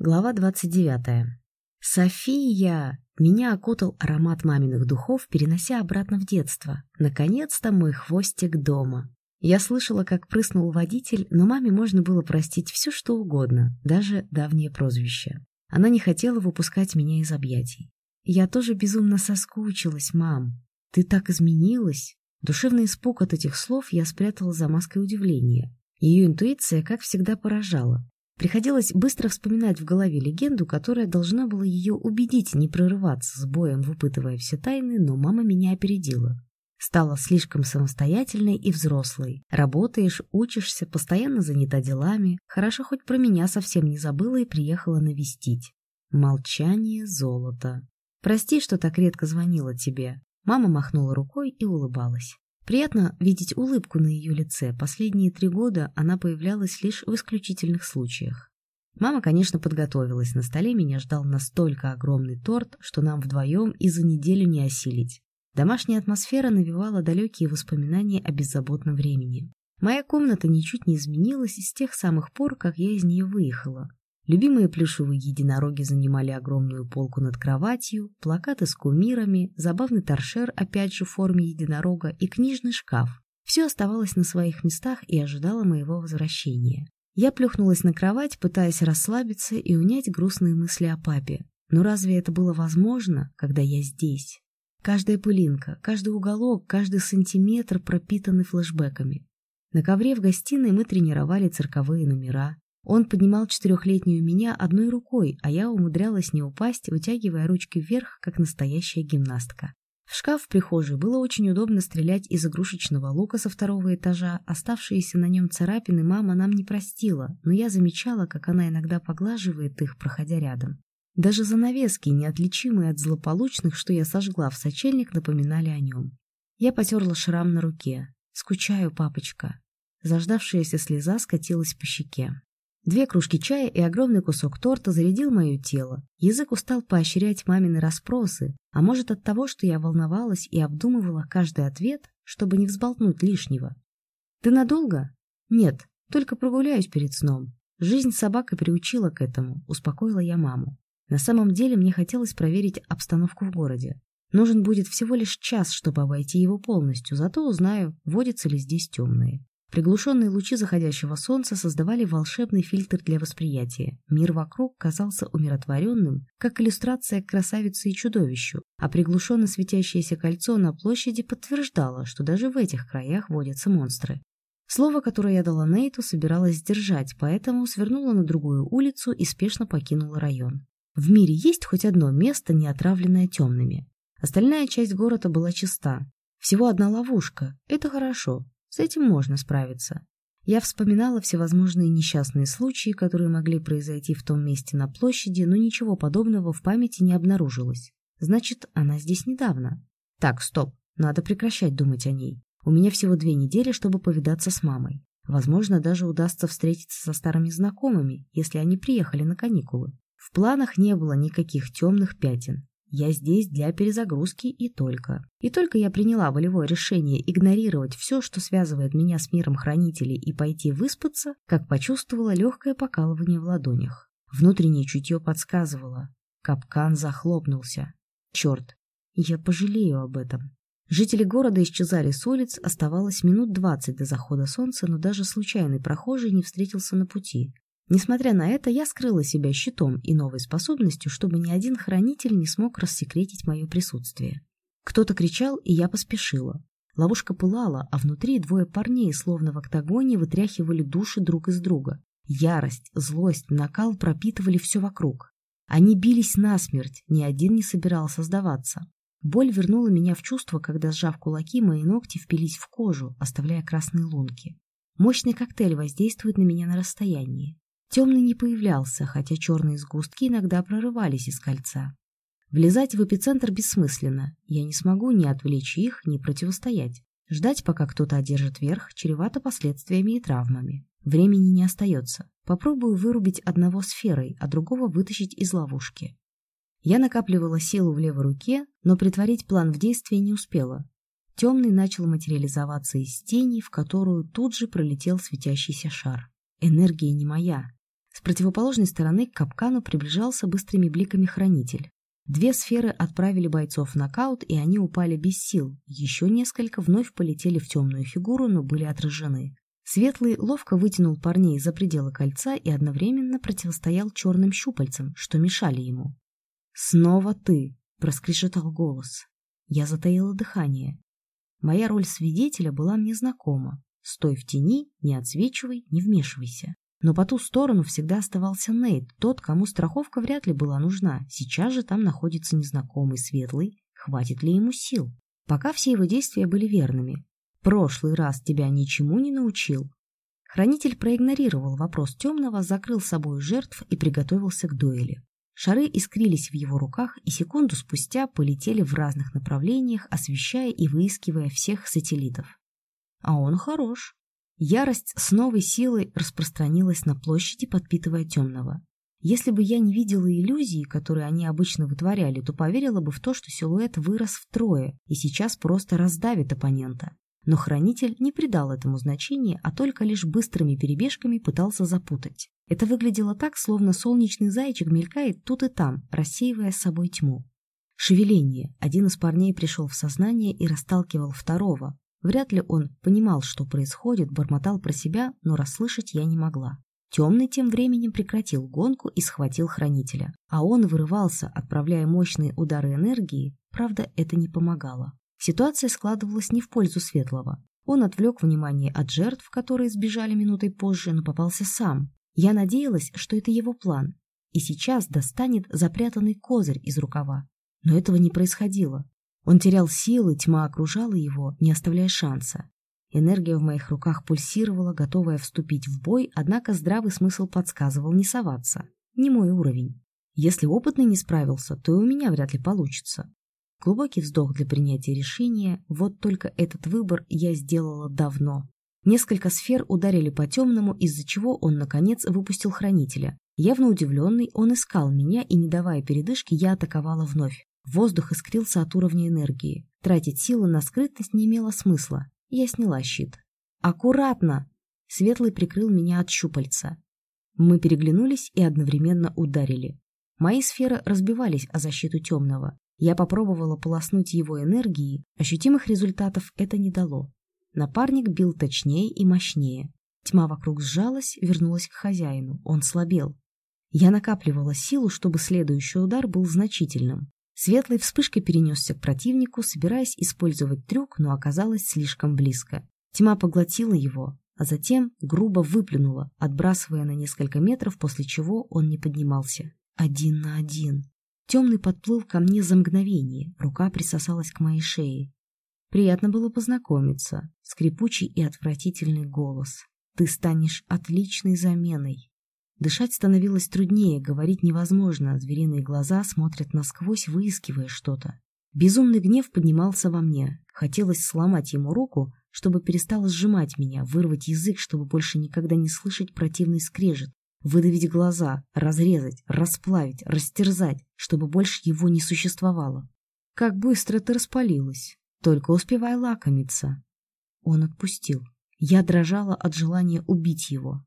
Глава 29. София! Меня окутал аромат маминых духов, перенося обратно в детство. Наконец-то мой хвостик дома. Я слышала, как прыснул водитель, но маме можно было простить все, что угодно, даже давнее прозвище. Она не хотела выпускать меня из объятий. Я тоже безумно соскучилась, мам. Ты так изменилась. Душевный испуг от этих слов я спрятала за маской удивления. Ее интуиция, как всегда, поражала. Приходилось быстро вспоминать в голове легенду, которая должна была ее убедить не прорываться с боем, выпытывая все тайны, но мама меня опередила. Стала слишком самостоятельной и взрослой. Работаешь, учишься, постоянно занята делами. Хорошо, хоть про меня совсем не забыла и приехала навестить. Молчание золото. Прости, что так редко звонила тебе. Мама махнула рукой и улыбалась. Приятно видеть улыбку на ее лице. Последние три года она появлялась лишь в исключительных случаях. Мама, конечно, подготовилась. На столе меня ждал настолько огромный торт, что нам вдвоем и за неделю не осилить. Домашняя атмосфера навевала далекие воспоминания о беззаботном времени. Моя комната ничуть не изменилась с тех самых пор, как я из нее выехала. Любимые плюшевые единороги занимали огромную полку над кроватью, плакаты с кумирами, забавный торшер, опять же в форме единорога, и книжный шкаф. Все оставалось на своих местах и ожидало моего возвращения. Я плюхнулась на кровать, пытаясь расслабиться и унять грустные мысли о папе. Но разве это было возможно, когда я здесь? Каждая пылинка, каждый уголок, каждый сантиметр пропитаны флешбеками. На ковре в гостиной мы тренировали цирковые номера, он поднимал четырехлетнюю меня одной рукой, а я умудрялась не упасть, вытягивая ручки вверх, как настоящая гимнастка. В шкаф в прихожей было очень удобно стрелять из игрушечного лука со второго этажа. Оставшиеся на нем царапины мама нам не простила, но я замечала, как она иногда поглаживает их, проходя рядом. Даже занавески, неотличимые от злополучных, что я сожгла в сочельник, напоминали о нем. Я потерла шрам на руке. «Скучаю, папочка». Заждавшаяся слеза скатилась по щеке. Две кружки чая и огромный кусок торта зарядил мое тело. Язык устал поощрять мамины расспросы, а может от того, что я волновалась и обдумывала каждый ответ, чтобы не взболтнуть лишнего. «Ты надолго?» «Нет, только прогуляюсь перед сном. Жизнь с собакой приучила к этому», — успокоила я маму. На самом деле мне хотелось проверить обстановку в городе. Нужен будет всего лишь час, чтобы обойти его полностью, зато узнаю, водятся ли здесь темные. Приглушенные лучи заходящего солнца создавали волшебный фильтр для восприятия. Мир вокруг казался умиротворенным, как иллюстрация к красавице и чудовищу, а приглушенно светящееся кольцо на площади подтверждало, что даже в этих краях водятся монстры. Слово, которое я дала Нейту, собиралась сдержать, поэтому свернула на другую улицу и спешно покинула район. В мире есть хоть одно место, не отравленное темными. Остальная часть города была чиста. Всего одна ловушка. Это хорошо. С этим можно справиться. Я вспоминала всевозможные несчастные случаи, которые могли произойти в том месте на площади, но ничего подобного в памяти не обнаружилось. Значит, она здесь недавно. Так, стоп, надо прекращать думать о ней. У меня всего две недели, чтобы повидаться с мамой. Возможно, даже удастся встретиться со старыми знакомыми, если они приехали на каникулы. В планах не было никаких темных пятен. Я здесь для перезагрузки и только. И только я приняла волевое решение игнорировать все, что связывает меня с миром хранителей и пойти выспаться, как почувствовала легкое покалывание в ладонях. Внутреннее чутье подсказывало. Капкан захлопнулся. Черт, я пожалею об этом. Жители города исчезали с улиц, оставалось минут двадцать до захода солнца, но даже случайный прохожий не встретился на пути. Несмотря на это, я скрыла себя щитом и новой способностью, чтобы ни один хранитель не смог рассекретить мое присутствие. Кто-то кричал, и я поспешила. Ловушка пылала, а внутри двое парней, словно в октагоне, вытряхивали души друг из друга. Ярость, злость, накал пропитывали все вокруг. Они бились насмерть, ни один не собирался сдаваться. Боль вернула меня в чувство, когда, сжав кулаки, мои ногти впились в кожу, оставляя красные лунки. Мощный коктейль воздействует на меня на расстоянии. Темный не появлялся, хотя черные сгустки иногда прорывались из кольца. Влезать в эпицентр бессмысленно. Я не смогу ни отвлечь их, ни противостоять. Ждать, пока кто-то одержит верх, чревато последствиями и травмами. Времени не остается. Попробую вырубить одного сферой, а другого вытащить из ловушки. Я накапливала силу в левой руке, но притворить план в действие не успела. Темный начал материализоваться из тени, в которую тут же пролетел светящийся шар. Энергия не моя, противоположной стороны к капкану приближался быстрыми бликами хранитель. Две сферы отправили бойцов в нокаут, и они упали без сил. Еще несколько вновь полетели в темную фигуру, но были отражены. Светлый ловко вытянул парней за пределы кольца и одновременно противостоял черным щупальцам, что мешали ему. «Снова ты!» — проскрежетал голос. Я затаила дыхание. Моя роль свидетеля была мне знакома. Стой в тени, не отсвечивай, не вмешивайся. Но по ту сторону всегда оставался Нейт, тот, кому страховка вряд ли была нужна. Сейчас же там находится незнакомый светлый. Хватит ли ему сил? Пока все его действия были верными. Прошлый раз тебя ничему не научил. Хранитель проигнорировал вопрос темного, закрыл собой жертв и приготовился к дуэли. Шары искрились в его руках и секунду спустя полетели в разных направлениях, освещая и выискивая всех сателлитов. А он хорош. Ярость с новой силой распространилась на площади, подпитывая темного. Если бы я не видела иллюзии, которые они обычно вытворяли, то поверила бы в то, что силуэт вырос втрое и сейчас просто раздавит оппонента. Но хранитель не придал этому значения, а только лишь быстрыми перебежками пытался запутать. Это выглядело так, словно солнечный зайчик мелькает тут и там, рассеивая с собой тьму. Шевеление. Один из парней пришел в сознание и расталкивал второго, Вряд ли он понимал, что происходит, бормотал про себя, но расслышать я не могла. Темный тем временем прекратил гонку и схватил хранителя. А он вырывался, отправляя мощные удары энергии, правда, это не помогало. Ситуация складывалась не в пользу Светлого. Он отвлек внимание от жертв, которые сбежали минутой позже, но попался сам. Я надеялась, что это его план, и сейчас достанет запрятанный козырь из рукава. Но этого не происходило. Он терял силы, тьма окружала его, не оставляя шанса. Энергия в моих руках пульсировала, готовая вступить в бой, однако здравый смысл подсказывал не соваться. Не мой уровень. Если опытный не справился, то и у меня вряд ли получится. Глубокий вздох для принятия решения, вот только этот выбор я сделала давно. Несколько сфер ударили по темному, из-за чего он, наконец, выпустил хранителя. Явно удивленный, он искал меня, и, не давая передышки, я атаковала вновь. Воздух искрился от уровня энергии. Тратить силы на скрытность не имело смысла. Я сняла щит. «Аккуратно!» Светлый прикрыл меня от щупальца. Мы переглянулись и одновременно ударили. Мои сферы разбивались о защиту темного. Я попробовала полоснуть его энергией, ощутимых результатов это не дало. Напарник бил точнее и мощнее. Тьма вокруг сжалась, вернулась к хозяину. Он слабел. Я накапливала силу, чтобы следующий удар был значительным. Светлой вспышкой перенесся к противнику, собираясь использовать трюк, но оказалось слишком близко. Тьма поглотила его, а затем грубо выплюнула, отбрасывая на несколько метров, после чего он не поднимался. Один на один. Темный подплыл ко мне за мгновение, рука присосалась к моей шее. Приятно было познакомиться. Скрипучий и отвратительный голос. Ты станешь отличной заменой. Дышать становилось труднее, говорить невозможно, звериные глаза смотрят насквозь, выискивая что-то. Безумный гнев поднимался во мне. Хотелось сломать ему руку, чтобы перестало сжимать меня, вырвать язык, чтобы больше никогда не слышать противный скрежет, выдавить глаза, разрезать, расплавить, растерзать, чтобы больше его не существовало. Как быстро ты распалилась. Только успевай лакомиться. Он отпустил. Я дрожала от желания убить его.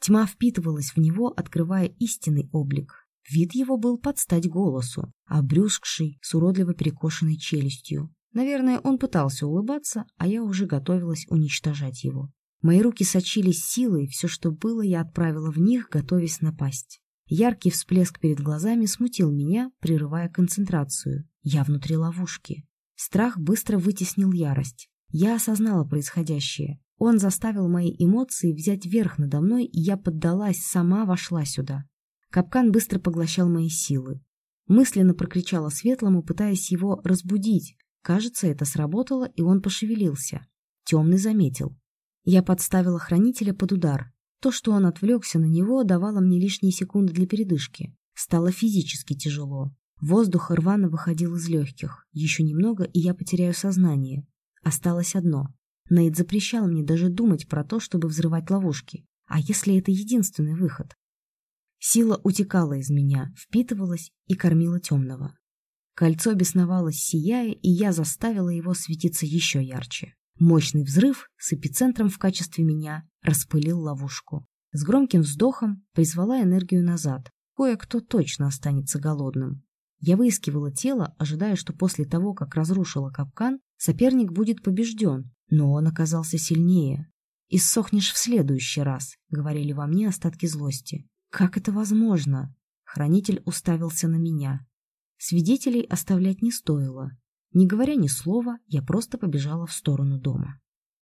Тьма впитывалась в него, открывая истинный облик. Вид его был под стать голосу, обрюзгший, с уродливо перекошенной челюстью. Наверное, он пытался улыбаться, а я уже готовилась уничтожать его. Мои руки сочились силой, все, что было, я отправила в них, готовясь напасть. Яркий всплеск перед глазами смутил меня, прерывая концентрацию. Я внутри ловушки. Страх быстро вытеснил ярость. Я осознала происходящее. Он заставил мои эмоции взять верх надо мной, и я поддалась, сама вошла сюда. Капкан быстро поглощал мои силы. Мысленно прокричала Светлому, пытаясь его разбудить. Кажется, это сработало, и он пошевелился. Темный заметил. Я подставила хранителя под удар. То, что он отвлекся на него, давало мне лишние секунды для передышки. Стало физически тяжело. Воздух рвано выходил из легких. Еще немного, и я потеряю сознание. Осталось одно Нейт запрещал мне даже думать про то, чтобы взрывать ловушки. А если это единственный выход? Сила утекала из меня, впитывалась и кормила темного. Кольцо бесновалось, сияя, и я заставила его светиться еще ярче. Мощный взрыв с эпицентром в качестве меня распылил ловушку. С громким вздохом призвала энергию назад. Кое-кто точно останется голодным. Я выискивала тело, ожидая, что после того, как разрушила капкан, соперник будет побежден, но он оказался сильнее. «Иссохнешь в следующий раз», — говорили во мне остатки злости. «Как это возможно?» Хранитель уставился на меня. Свидетелей оставлять не стоило. Не говоря ни слова, я просто побежала в сторону дома.